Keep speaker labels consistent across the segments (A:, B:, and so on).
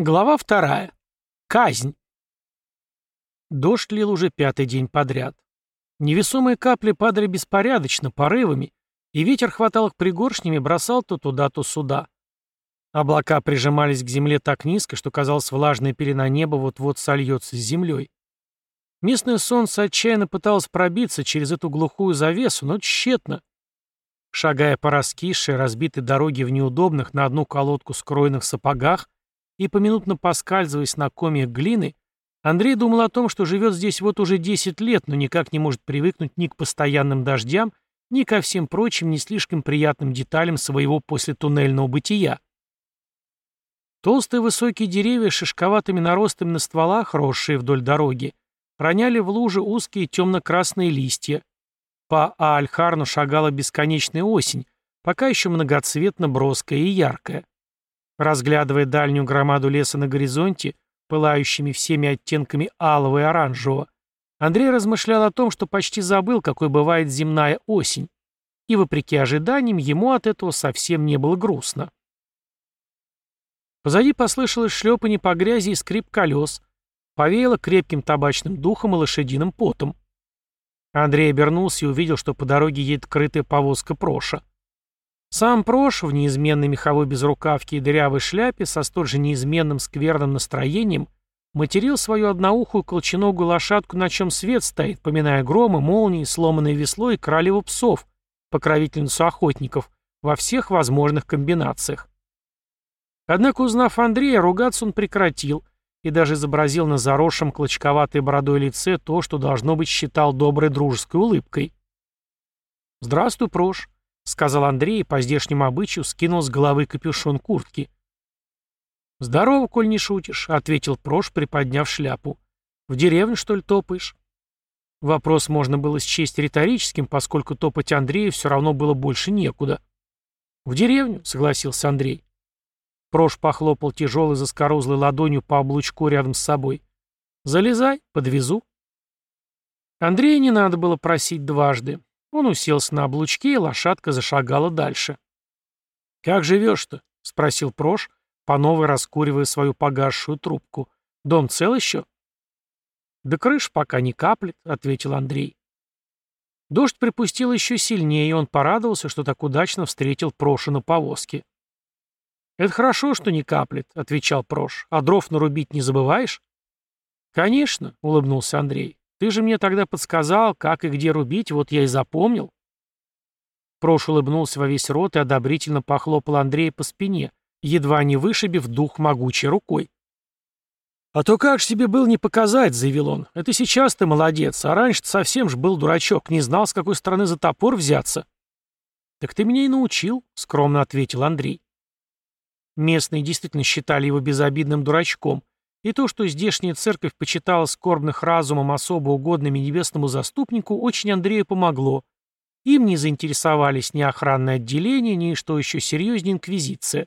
A: Глава вторая. Казнь. Дождь лил уже пятый день подряд. Невесомые капли падали беспорядочно, порывами, и ветер хватал их пригоршнями, бросал то туда, то сюда. Облака прижимались к земле так низко, что казалось, влажная пелена неба вот-вот сольется с землей. Местное солнце отчаянно пыталось пробиться через эту глухую завесу, но тщетно. Шагая по раскисшей, разбитой дороге в неудобных на одну колодку скроенных сапогах, и, поминутно поскальзываясь на комьях глины, Андрей думал о том, что живет здесь вот уже 10 лет, но никак не может привыкнуть ни к постоянным дождям, ни ко всем прочим не слишком приятным деталям своего послетуннельного бытия. Толстые высокие деревья с шишковатыми наростами на стволах, росшие вдоль дороги, роняли в лужи узкие темно-красные листья. По Аальхарну шагала бесконечная осень, пока еще многоцветно броская и яркая. Разглядывая дальнюю громаду леса на горизонте, пылающими всеми оттенками алого и оранжевого, Андрей размышлял о том, что почти забыл, какой бывает земная осень, и, вопреки ожиданиям, ему от этого совсем не было грустно. Позади послышалось шлепанье по грязи и скрип колес, повеяло крепким табачным духом и лошадиным потом. Андрей обернулся и увидел, что по дороге едет крытая повозка Проша. Сам Прош в неизменной меховой безрукавке и дырявой шляпе со столь же неизменным скверным настроением материл свою одноухую колченогую лошадку, на чем свет стоит, поминая громы, молнии, сломанное весло и королеву псов, покровительницу охотников, во всех возможных комбинациях. Однако, узнав Андрея, ругаться он прекратил и даже изобразил на заросшем клочковатой бородой лице то, что, должно быть, считал доброй дружеской улыбкой. «Здравствуй, Прош», — сказал Андрей и по здешнему обычаю скинул с головы капюшон куртки. «Здорово, коль не шутишь», — ответил Прош, приподняв шляпу. «В деревню, что ли, топаешь?» Вопрос можно было счесть риторическим, поскольку топать Андрею все равно было больше некуда. «В деревню», — согласился Андрей. Прош похлопал тяжелой заскорузлой ладонью по облучку рядом с собой. «Залезай, подвезу». Андрея не надо было просить дважды. Он уселся на облучке, и лошадка зашагала дальше. «Как живешь-то?» — спросил Прош, по новой раскуривая свою погасшую трубку. «Дом цел еще?» «Да крыш пока не каплет», — ответил Андрей. Дождь припустил еще сильнее, и он порадовался, что так удачно встретил Проша на повозке. «Это хорошо, что не каплет», — отвечал Прош. «А дров нарубить не забываешь?» «Конечно», — улыбнулся Андрей. Ты же мне тогда подсказал, как и где рубить, вот я и запомнил. Прош улыбнулся во весь рот и одобрительно похлопал Андрея по спине, едва не вышибив дух могучей рукой. «А то как ж тебе был не показать», — заявил он. «Это сейчас ты молодец, а раньше ты совсем ж был дурачок, не знал, с какой стороны за топор взяться». «Так ты меня и научил», — скромно ответил Андрей. Местные действительно считали его безобидным дурачком, и то, что здешняя церковь почитала скорбных разумом особо угодными небесному заступнику, очень Андрею помогло. Им не заинтересовались ни охранное отделение, ни, что еще серьезнее, инквизиция.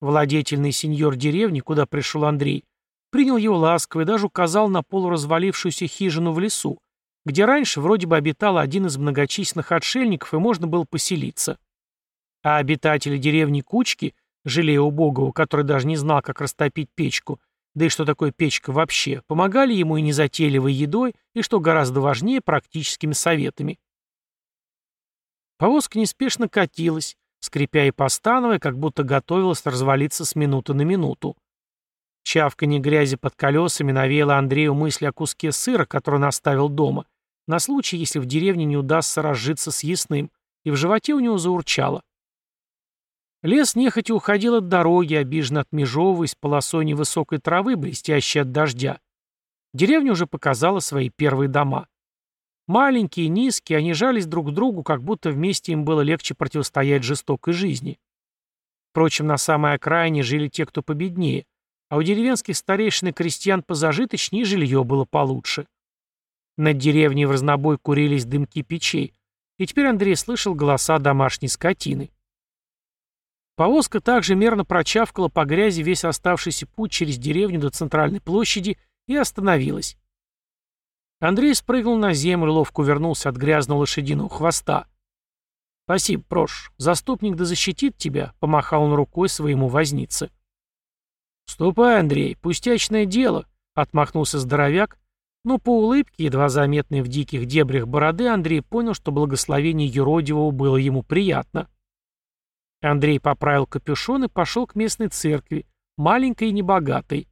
A: Владетельный сеньор деревни, куда пришел Андрей, принял его ласково и даже указал на полуразвалившуюся хижину в лесу, где раньше вроде бы обитал один из многочисленных отшельников и можно было поселиться. А обитатели деревни Кучки, жалея убогого, который даже не знал, как растопить печку, да и что такое печка вообще, помогали ему и незатейливой едой, и, что гораздо важнее, практическими советами. Повозка неспешно катилась, скрипя и постановая, как будто готовилась развалиться с минуты на минуту. Чавканье грязи под колесами навеяло Андрею мысли о куске сыра, который он оставил дома, на случай, если в деревне не удастся разжиться с ясным, и в животе у него заурчало. Лес нехотя уходил от дороги, обиженно отмежевываясь полосой невысокой травы, блестящей от дождя. Деревня уже показала свои первые дома. Маленькие, низкие, они жались друг к другу, как будто вместе им было легче противостоять жестокой жизни. Впрочем, на самой окраине жили те, кто победнее, а у деревенских старейшин и крестьян позажиточнее жилье было получше. Над деревней в разнобой курились дымки печей, и теперь Андрей слышал голоса домашней скотины. Повозка также мерно прочавкала по грязи весь оставшийся путь через деревню до центральной площади и остановилась. Андрей спрыгнул на землю, ловко вернулся от грязного лошадиного хвоста. «Спасибо, Прош. Заступник да защитит тебя», — помахал он рукой своему вознице. «Ступай, Андрей, пустячное дело», — отмахнулся здоровяк, но по улыбке, едва заметной в диких дебрях бороды, Андрей понял, что благословение юродивого было ему приятно. Андрей поправил капюшон и пошел к местной церкви, маленькой и небогатой.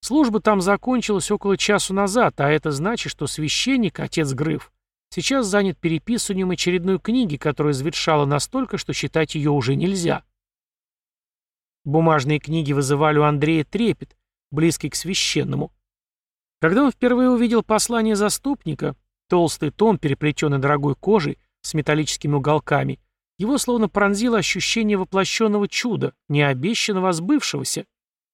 A: Служба там закончилась около часу назад, а это значит, что священник, отец Грыв, сейчас занят переписыванием очередной книги, которая завершала настолько, что читать ее уже нельзя. Бумажные книги вызывали у Андрея трепет, близкий к священному. Когда он впервые увидел послание заступника, толстый том, переплетенный дорогой кожей, с металлическими уголками, его словно пронзило ощущение воплощенного чуда, необещанного, сбывшегося.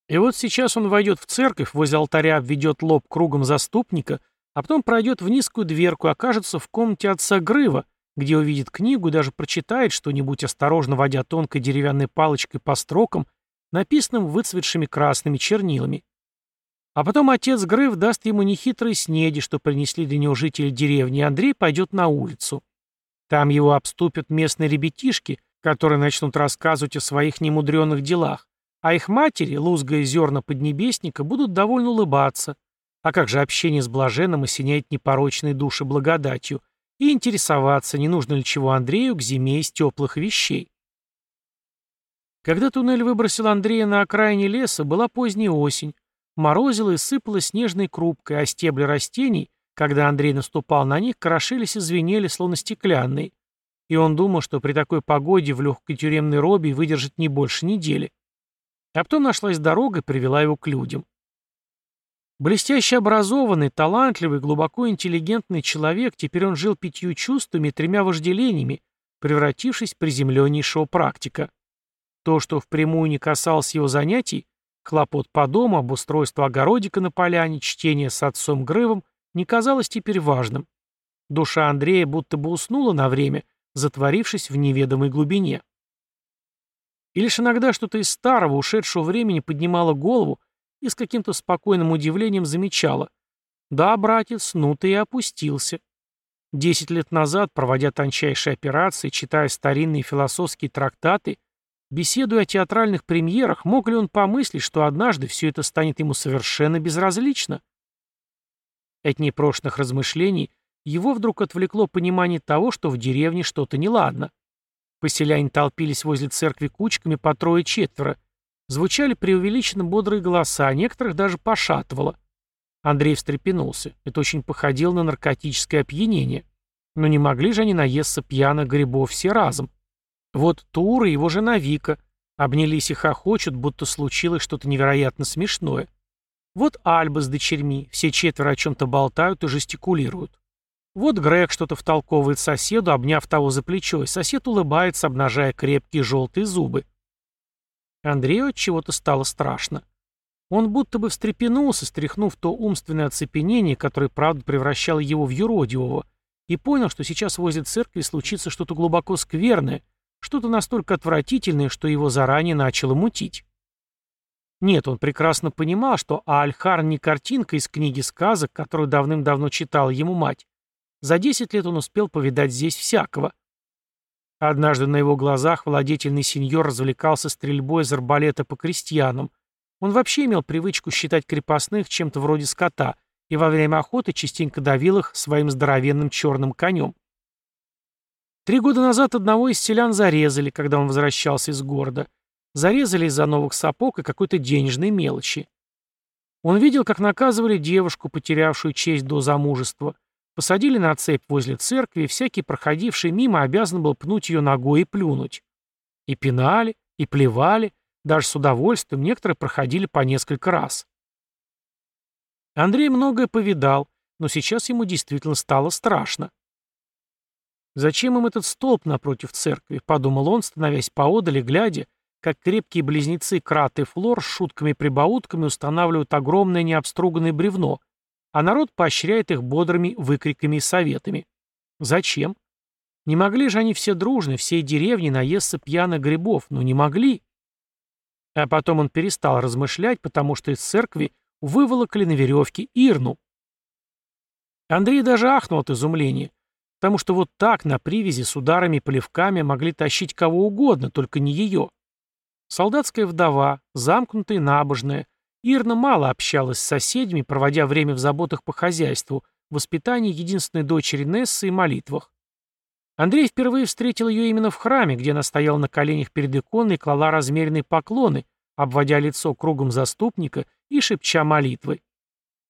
A: И вот сейчас он войдет в церковь, возле алтаря обведет лоб кругом заступника, а потом пройдет в низкую дверку и окажется в комнате отца Грыва, где увидит книгу и даже прочитает что-нибудь, осторожно водя тонкой деревянной палочкой по строкам, написанным выцветшими красными чернилами. А потом отец Грыв даст ему нехитрые снеди, что принесли для него жители деревни, и Андрей пойдет на улицу. Там его обступят местные ребятишки, которые начнут рассказывать о своих немудренных делах, а их матери, лузгая зерна поднебесника, будут довольно улыбаться. А как же общение с блаженным осеняет непорочные души благодатью, и интересоваться, не нужно ли чего Андрею к зиме из теплых вещей. Когда туннель выбросил Андрея на окраине леса, была поздняя осень, морозило и сыпало снежной крупкой, а стебли растений, когда Андрей наступал на них, крошились и звенели, словно стеклянные. И он думал, что при такой погоде в легкой тюремной робе выдержит не больше недели. А потом нашлась дорога и привела его к людям. Блестяще образованный, талантливый, глубоко интеллигентный человек, теперь он жил пятью чувствами и тремя вожделениями, превратившись в приземленнейшего практика. То, что впрямую не касалось его занятий, хлопот по дому, обустройство огородика на поляне, чтение с отцом Грывом, не казалось теперь важным. Душа Андрея будто бы уснула на время, затворившись в неведомой глубине. И лишь иногда что-то из старого, ушедшего времени поднимало голову и с каким-то спокойным удивлением замечало. Да, братец, ну ты и опустился. Десять лет назад, проводя тончайшие операции, читая старинные философские трактаты, беседуя о театральных премьерах, мог ли он помыслить, что однажды все это станет ему совершенно безразлично? От непрошенных размышлений его вдруг отвлекло понимание того, что в деревне что-то неладно. Поселяне толпились возле церкви кучками по трое-четверо. Звучали преувеличенно бодрые голоса, а некоторых даже пошатывало. Андрей встрепенулся. Это очень походило на наркотическое опьянение. Но не могли же они наесться пьяных грибов все разом. Вот Тур и его жена Вика обнялись и хохочут, будто случилось что-то невероятно смешное. Вот Альба с дочерьми, все четверо о чем-то болтают и жестикулируют. Вот Грег что-то втолковывает соседу, обняв того за плечо, и сосед улыбается, обнажая крепкие желтые зубы. Андрею от чего-то стало страшно. Он будто бы встрепенулся, стряхнув то умственное оцепенение, которое, правда, превращало его в юродивого, и понял, что сейчас возле церкви случится что-то глубоко скверное, что-то настолько отвратительное, что его заранее начало мутить. Нет, он прекрасно понимал, что Аальхарн не картинка из книги сказок, которую давным-давно читала ему мать, за 10 лет он успел повидать здесь всякого. Однажды на его глазах владетельный сеньор развлекался стрельбой из арбалета по крестьянам. Он вообще имел привычку считать крепостных чем-то вроде скота и во время охоты частенько давил их своим здоровенным черным конем. Три года назад одного из селян зарезали, когда он возвращался из города. Зарезали из-за новых сапог и какой-то денежной мелочи. Он видел, как наказывали девушку, потерявшую честь до замужества, Посадили на цепь возле церкви, всякий проходивший мимо обязан был пнуть ее ногой и плюнуть. И пинали, и плевали, даже с удовольствием некоторые проходили по несколько раз. Андрей многое повидал, но сейчас ему действительно стало страшно. «Зачем им этот столб напротив церкви?» — подумал он, становясь поодаль и глядя, как крепкие близнецы Крат и Флор с шутками-прибаутками устанавливают огромное необструганное бревно, а народ поощряет их бодрыми выкриками и советами. Зачем? Не могли же они все дружно, всей деревни наесться пьяных грибов, но не могли. А потом он перестал размышлять, потому что из церкви выволокли на веревке Ирну. Андрей даже ахнул от изумления, потому что вот так на привязи с ударами и плевками могли тащить кого угодно, только не ее. Солдатская вдова, замкнутая и набожная. Ирна мало общалась с соседями, проводя время в заботах по хозяйству, воспитании единственной дочери Нессы и молитвах. Андрей впервые встретил ее именно в храме, где она стояла на коленях перед иконой и клала размеренные поклоны, обводя лицо кругом заступника и шепча молитвы.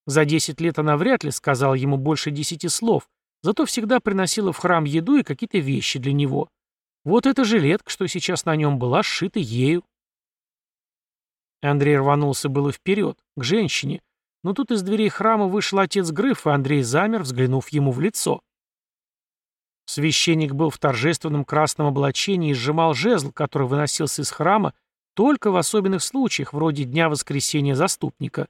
A: За десять лет она вряд ли сказала ему больше десяти слов, зато всегда приносила в храм еду и какие-то вещи для него. Вот эта жилетка, что сейчас на нем была, сшита ею. Андрей рванулся было вперед, к женщине, но тут из дверей храма вышел отец Грыф, и Андрей замер, взглянув ему в лицо. Священник был в торжественном красном облачении и сжимал жезл, который выносился из храма только в особенных случаях, вроде Дня Воскресения Заступника.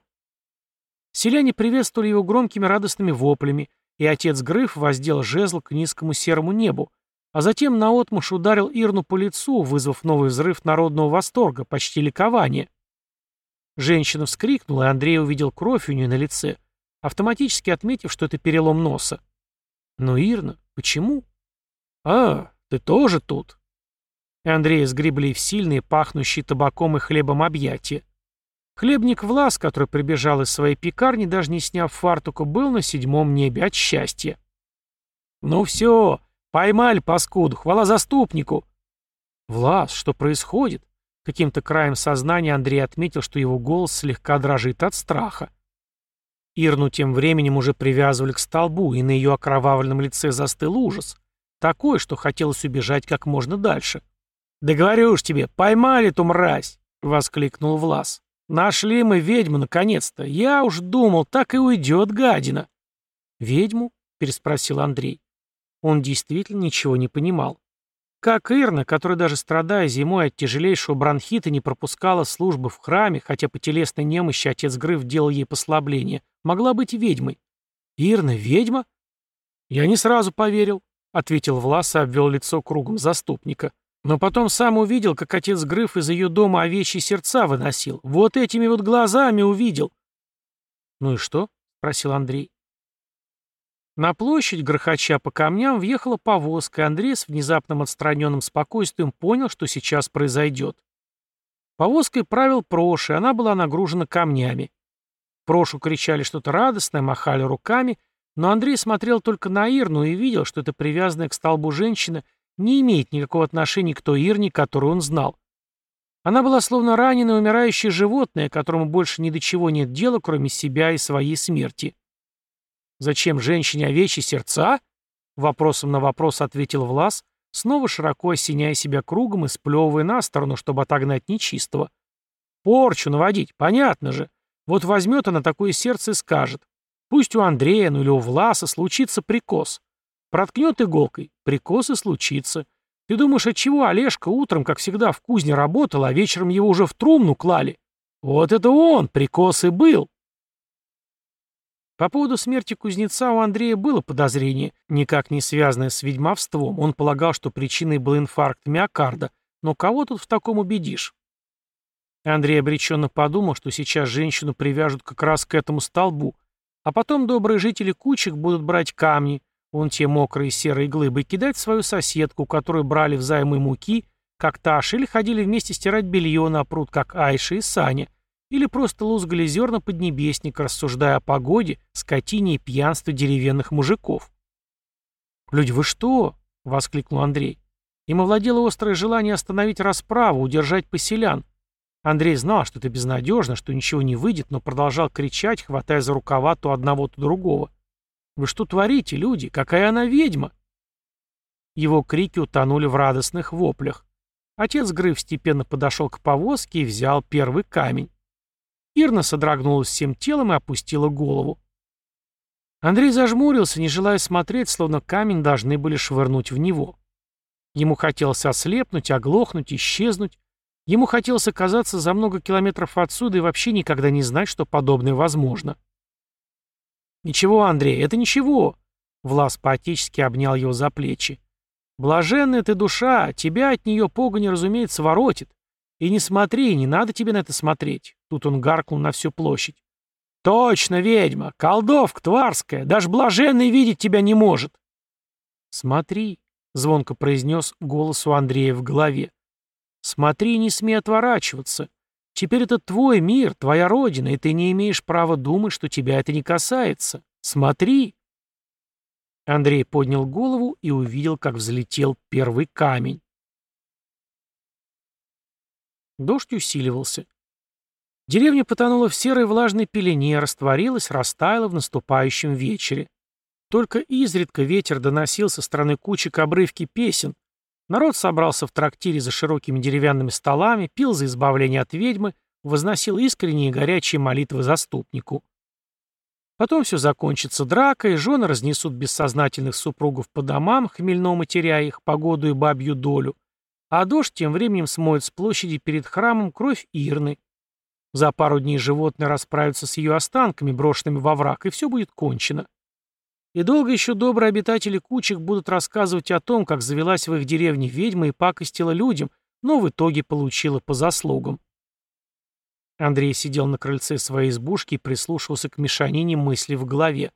A: Селяне приветствовали его громкими радостными воплями, и отец Грыф воздел жезл к низкому серому небу, а затем наотмашь ударил Ирну по лицу, вызвав новый взрыв народного восторга, почти ликования. Женщина вскрикнула, и Андрей увидел кровь у нее на лице, автоматически отметив, что это перелом носа. Но Ирна, почему? А, ты тоже тут. И Андрея сгребли в сильные, пахнущие табаком и хлебом объятия. Хлебник Влас, который прибежал из своей пекарни, даже не сняв фартука, был на седьмом небе от счастья. «Ну все, поймали паскуду, хвала заступнику!» «Влас, что происходит?» Каким-то краем сознания Андрей отметил, что его голос слегка дрожит от страха. Ирну тем временем уже привязывали к столбу, и на ее окровавленном лице застыл ужас. Такой, что хотелось убежать как можно дальше. «Да говорю уж тебе, поймали ту мразь!» — воскликнул Влас. «Нашли мы ведьму наконец-то. Я уж думал, так и уйдет гадина». «Ведьму?» — переспросил Андрей. Он действительно ничего не понимал. Как Ирна, которая даже страдая зимой от тяжелейшего бронхита не пропускала службы в храме, хотя по телесной немощи отец Грыв делал ей послабление, могла быть ведьмой. Ирна ведьма? Я не сразу поверил, ответил Влас и обвел лицо кругом заступника. Но потом сам увидел, как отец Грыв из ее дома овечьи сердца выносил. Вот этими вот глазами увидел. Ну и что? спросил Андрей. На площадь, грохоча по камням, въехала повозка, и Андрей с внезапным отстраненным спокойствием понял, что сейчас произойдет. Повозкой правил Проши, она была нагружена камнями. Прошу кричали что-то радостное, махали руками, но Андрей смотрел только на Ирну и видел, что эта привязанная к столбу женщина не имеет никакого отношения к той Ирне, которую он знал. Она была словно раненое умирающее животное, которому больше ни до чего нет дела, кроме себя и своей смерти. «Зачем женщине овечьи сердца?» Вопросом на вопрос ответил Влас, снова широко осеняя себя кругом и сплевывая на сторону, чтобы отогнать нечистого. «Порчу наводить, понятно же. Вот возьмет она такое сердце и скажет. Пусть у Андрея, ну или у Власа случится прикос. Проткнет иголкой, прикос и случится. Ты думаешь, отчего Олежка утром, как всегда, в кузне работал, а вечером его уже в трумну клали? Вот это он, прикос и был. По поводу смерти кузнеца у Андрея было подозрение, никак не связанное с ведьмовством. Он полагал, что причиной был инфаркт миокарда. Но кого тут в таком убедишь? Андрей обреченно подумал, что сейчас женщину привяжут как раз к этому столбу, а потом добрые жители кучек будут брать камни, вон те мокрые серые глыбы, и кидать свою соседку, которую брали взаймы муки, как Таш, или ходили вместе стирать белье на пруд, как Айша и Саня, или просто лузгали зерна поднебесника, рассуждая о погоде, скотине и пьянстве деревенных мужиков. «Люди, вы что?» — воскликнул Андрей. Им овладело острое желание остановить расправу, удержать поселян. Андрей знал, что это безнадежно, что ничего не выйдет, но продолжал кричать, хватая за рукава то одного, то другого. «Вы что творите, люди? Какая она ведьма?» Его крики утонули в радостных воплях. Отец Грыв степенно подошел к повозке и взял первый камень. Ирна содрогнулась всем телом и опустила голову. Андрей зажмурился, не желая смотреть, словно камень должны были швырнуть в него. Ему хотелось ослепнуть, оглохнуть, исчезнуть. Ему хотелось оказаться за много километров отсюда и вообще никогда не знать, что подобное возможно. «Ничего, Андрей, это ничего!» Влас поотечески обнял его за плечи. «Блаженная ты душа, тебя от нее погоня, разумеется, воротит. И не смотри, не надо тебе на это смотреть. Тут он гаркнул на всю площадь. Точно, ведьма, колдовка тварская, даже блаженный видеть тебя не может. Смотри, звонко произнес голос у Андрея в голове. Смотри, не смей отворачиваться. Теперь это твой мир, твоя родина, и ты не имеешь права думать, что тебя это не касается. Смотри!» Андрей поднял голову и увидел, как взлетел первый камень. Дождь усиливался. Деревня потонула в серой влажной пелене, растворилась, растаяла в наступающем вечере. Только изредка ветер доносил со стороны кучек обрывки песен. Народ собрался в трактире за широкими деревянными столами, пил за избавление от ведьмы, возносил искренние горячие молитвы заступнику. Потом все закончится дракой, жены разнесут бессознательных супругов по домам, хмельно матеря их, погоду и бабью долю, а дождь тем временем смоет с площади перед храмом кровь Ирны. За пару дней животные расправятся с ее останками, брошенными во враг, и все будет кончено. И долго еще добрые обитатели кучек будут рассказывать о том, как завелась в их деревне ведьма и пакостила людям, но в итоге получила по заслугам. Андрей сидел на крыльце своей избушки и прислушивался к мешанине мыслей в голове.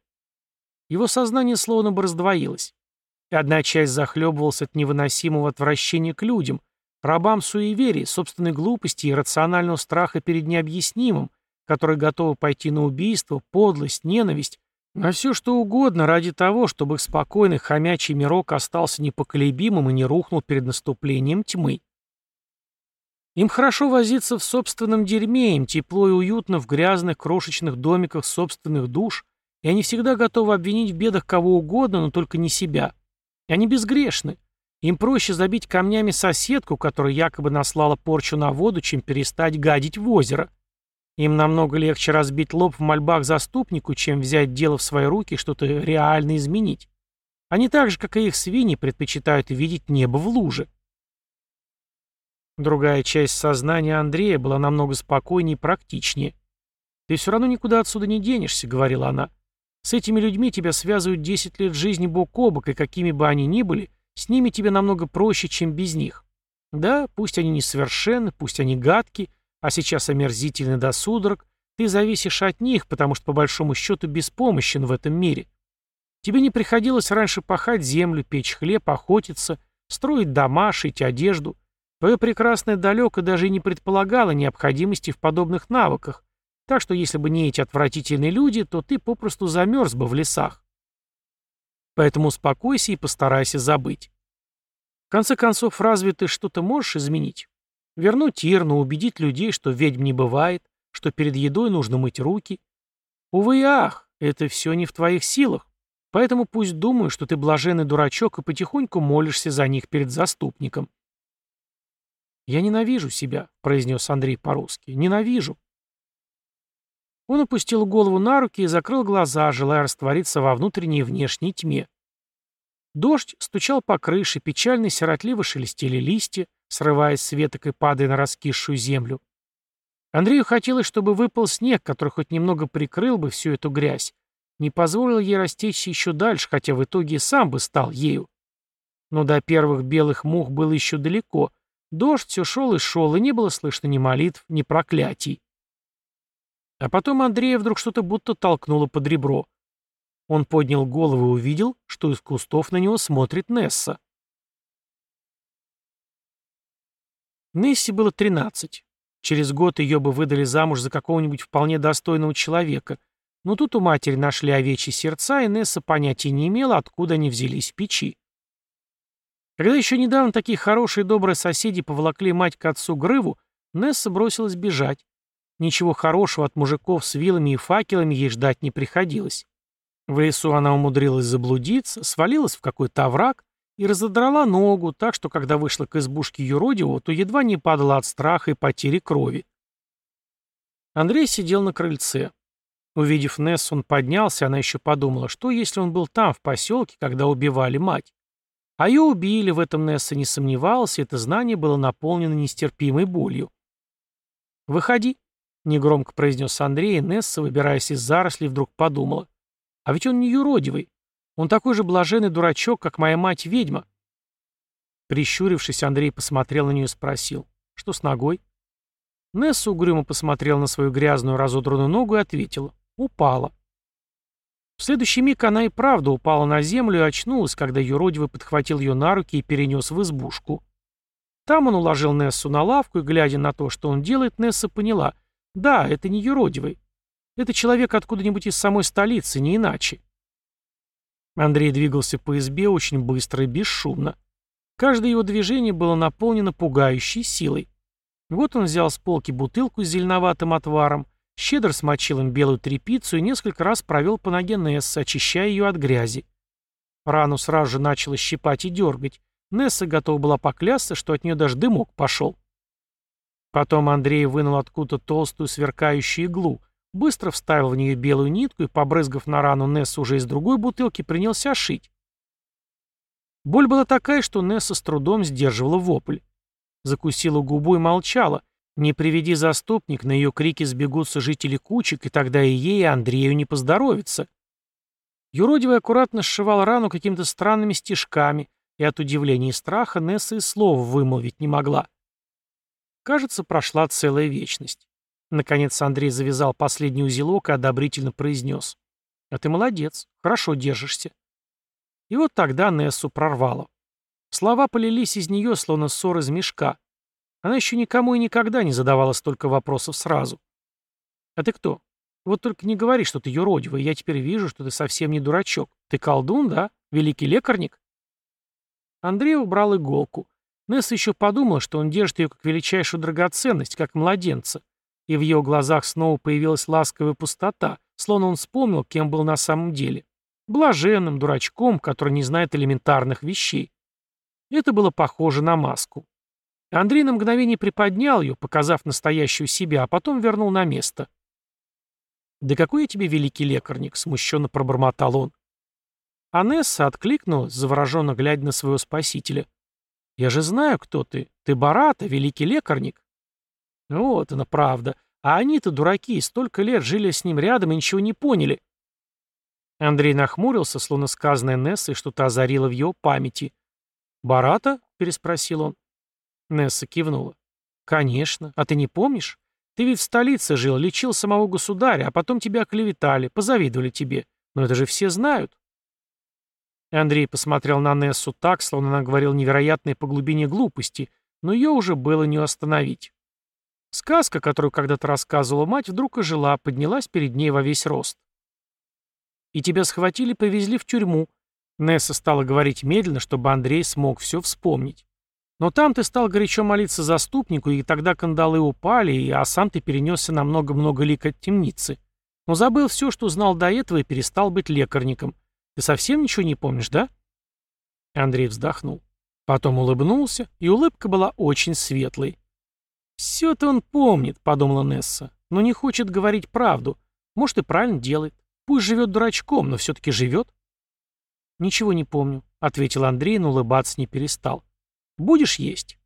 A: Его сознание словно бы раздвоилось. Одна часть захлебывалась от невыносимого отвращения к людям, рабам суеверий, собственной глупости и рационального страха перед необъяснимым, которые готовы пойти на убийство, подлость, ненависть, на все что угодно ради того, чтобы их спокойный хомячий мирок остался непоколебимым и не рухнул перед наступлением тьмы. Им хорошо возиться в собственном дерьме, им тепло и уютно в грязных крошечных домиках собственных душ, и они всегда готовы обвинить в бедах кого угодно, но только не себя. Они безгрешны. Им проще забить камнями соседку, которая якобы наслала порчу на воду, чем перестать гадить в озеро. Им намного легче разбить лоб в мольбах заступнику, чем взять дело в свои руки и что-то реально изменить. Они так же, как и их свиньи, предпочитают видеть небо в луже. Другая часть сознания Андрея была намного спокойнее и практичнее. «Ты все равно никуда отсюда не денешься», — говорила она. «С этими людьми тебя связывают 10 лет жизни бок о бок, и какими бы они ни были, с ними тебе намного проще, чем без них. Да, пусть они несовершенны, пусть они гадки, а сейчас омерзительны до судорог, ты зависишь от них, потому что по большому счету беспомощен в этом мире. Тебе не приходилось раньше пахать землю, печь хлеб, охотиться, строить дома, шить одежду. Твое прекрасное далеко даже и не предполагало необходимости в подобных навыках, так что если бы не эти отвратительные люди, то ты попросту замерз бы в лесах. Поэтому успокойся и постарайся забыть. В конце концов, разве ты что-то можешь изменить? Вернуть Ирну, убедить людей, что ведьм не бывает, что перед едой нужно мыть руки. Увы и ах, это все не в твоих силах. Поэтому пусть думают, что ты блаженный дурачок и потихоньку молишься за них перед заступником. «Я ненавижу себя», — произнес Андрей по-русски. «Ненавижу». Он опустил голову на руки и закрыл глаза, желая раствориться во внутренней и внешней тьме. Дождь стучал по крыше, печально и сиротливо шелестели листья, срываясь с веток и падая на раскисшую землю. Андрею хотелось, чтобы выпал снег, который хоть немного прикрыл бы всю эту грязь, не позволил ей растечься еще дальше, хотя в итоге и сам бы стал ею. Но до первых белых мух было еще далеко, Дождь все шел и шел, и не было слышно ни молитв, ни проклятий. А потом Андрея вдруг что-то будто толкнуло под ребро. Он поднял голову и увидел, что из кустов на него смотрит Несса. Нессе было 13. Через год ее бы выдали замуж за какого-нибудь вполне достойного человека, но тут у матери нашли овечьи сердца, и Несса понятия не имела, откуда они взялись в печи. Когда еще недавно такие хорошие добрые соседи поволокли мать к отцу Грыву, Несса бросилась бежать. Ничего хорошего от мужиков с вилами и факелами ей ждать не приходилось. В лесу она умудрилась заблудиться, свалилась в какой-то овраг и разодрала ногу, так что, когда вышла к избушке юродивого, то едва не падала от страха и потери крови. Андрей сидел на крыльце. Увидев Нессу, он поднялся, она еще подумала, что если он был там, в поселке, когда убивали мать. А ее убили, в этом Несса не сомневался, это знание было наполнено нестерпимой болью. «Выходи», — негромко произнес Андрей, и Несса, выбираясь из зарослей, вдруг подумала. «А ведь он не юродивый. Он такой же блаженный дурачок, как моя мать-ведьма». Прищурившись, Андрей посмотрел на нее и спросил. «Что с ногой?» Несса угрюмо посмотрела на свою грязную разодранную ногу и ответила. «Упала». В следующий миг она и правда упала на землю и очнулась, когда юродивый подхватил ее на руки и перенес в избушку. Там он уложил Нессу на лавку, и, глядя на то, что он делает, Несса поняла. Да, это не юродивый. Это человек откуда-нибудь из самой столицы, не иначе. Андрей двигался по избе очень быстро и бесшумно. Каждое его движение было наполнено пугающей силой. Вот он взял с полки бутылку с зеленоватым отваром, щедро смочил им белую тряпицу и несколько раз провел по ноге Нессы, очищая ее от грязи. Рану сразу же начало щипать и дергать. Несса готова была поклясться, что от нее даже дымок пошел. Потом Андрей вынул откуда-то толстую сверкающую иглу, быстро вставил в нее белую нитку и, побрызгав на рану Несса уже из другой бутылки, принялся шить. Боль была такая, что Несса с трудом сдерживала вопль. Закусила губу и молчала. Не приведи заступник, на ее крики сбегутся жители кучек, и тогда и ей, и Андрею не поздоровится. Юродивый аккуратно сшивал рану какими-то странными стежками, и от удивления и страха Несса и слова вымолвить не могла. Кажется, прошла целая вечность. Наконец Андрей завязал последний узелок и одобрительно произнес. «А ты молодец, хорошо держишься». И вот тогда Нессу прорвало. Слова полились из нее, словно ссор из мешка. Она еще никому и никогда не задавала столько вопросов сразу. «А ты кто? Вот только не говори, что ты юродивый, я теперь вижу, что ты совсем не дурачок. Ты колдун, да? Великий лекарник?» Андрей убрал иголку. Несса еще подумала, что он держит ее как величайшую драгоценность, как младенца. И в ее глазах снова появилась ласковая пустота, словно он вспомнил, кем был на самом деле. Блаженным, дурачком, который не знает элементарных вещей. Это было похоже на маску. Андрей на мгновение приподнял ее, показав настоящую себя, а потом вернул на место. «Да какой я тебе великий лекарник!» — смущенно пробормотал он. Анесса откликнулась, завороженно глядя на своего спасителя. «Я же знаю, кто ты. Ты Барата, великий лекарник». Вот она правда. А они-то дураки, столько лет жили с ним рядом и ничего не поняли. Андрей нахмурился, словно сказанное Нессой что-то озарило в его памяти. «Барата?» — переспросил он. Несса кивнула. «Конечно. А ты не помнишь? Ты ведь в столице жил, лечил самого государя, а потом тебя оклеветали, позавидовали тебе. Но это же все знают». Андрей посмотрел на Нессу так, словно она говорила невероятные по глубине глупости, но ее уже было не остановить. Сказка, которую когда-то рассказывала мать, вдруг ожила, поднялась перед ней во весь рост. «И тебя схватили, повезли в тюрьму». Несса стала говорить медленно, чтобы Андрей смог все вспомнить. «Но там ты стал горячо молиться заступнику, и тогда кандалы упали, а сам ты перенесся на много-много лик от темницы. Но забыл все, что знал до этого, и перестал быть лекарником. Ты совсем ничего не помнишь, да?» Андрей вздохнул. Потом улыбнулся, и улыбка была очень светлой. «Все-то он помнит», — подумала Несса, — «но не хочет говорить правду. Может, и правильно делает. Пусть живет дурачком, но все-таки живет». «Ничего не помню», — ответил Андрей, но улыбаться не перестал. «Будешь есть?»